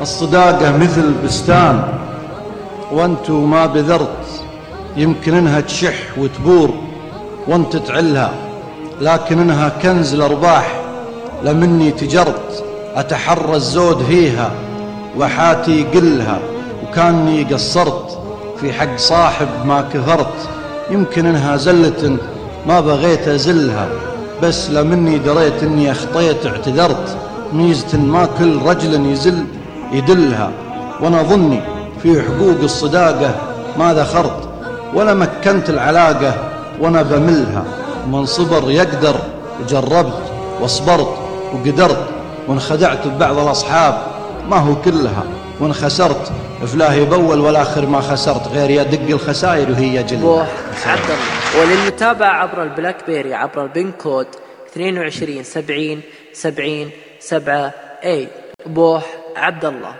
الصداقة مثل بستان. وانتو ما بذرت يمكن إنها تشح وتبور وانت تعلها لكن إنها كنز الارباح لمني تجرت أتحرى الزود فيها وحاتي قلها وكاني قصرت في حق صاحب ما كثرت يمكن إنها زلة ما بغيت أزلها بس لمني دريت إني أخطيت اعتذرت. ميزة ما كل رجل يزل يدلها. وأنا ظني في حقوق الصداقة ما ذخرت ولا مكنت العلاقة وأنا بملها. من صبر يقدر وجربت وصبرت وقدرت وانخدعت ببعض الأصحاب ما هو كلها. وإن خسرت فلاه بول والآخر ما خسرت غير يدق الخسائر وهي بوح عبد الله وللمتابعة عبر البلاك بيري عبر ال PIN code 22 70 70 7 اي بوح. عبد الله.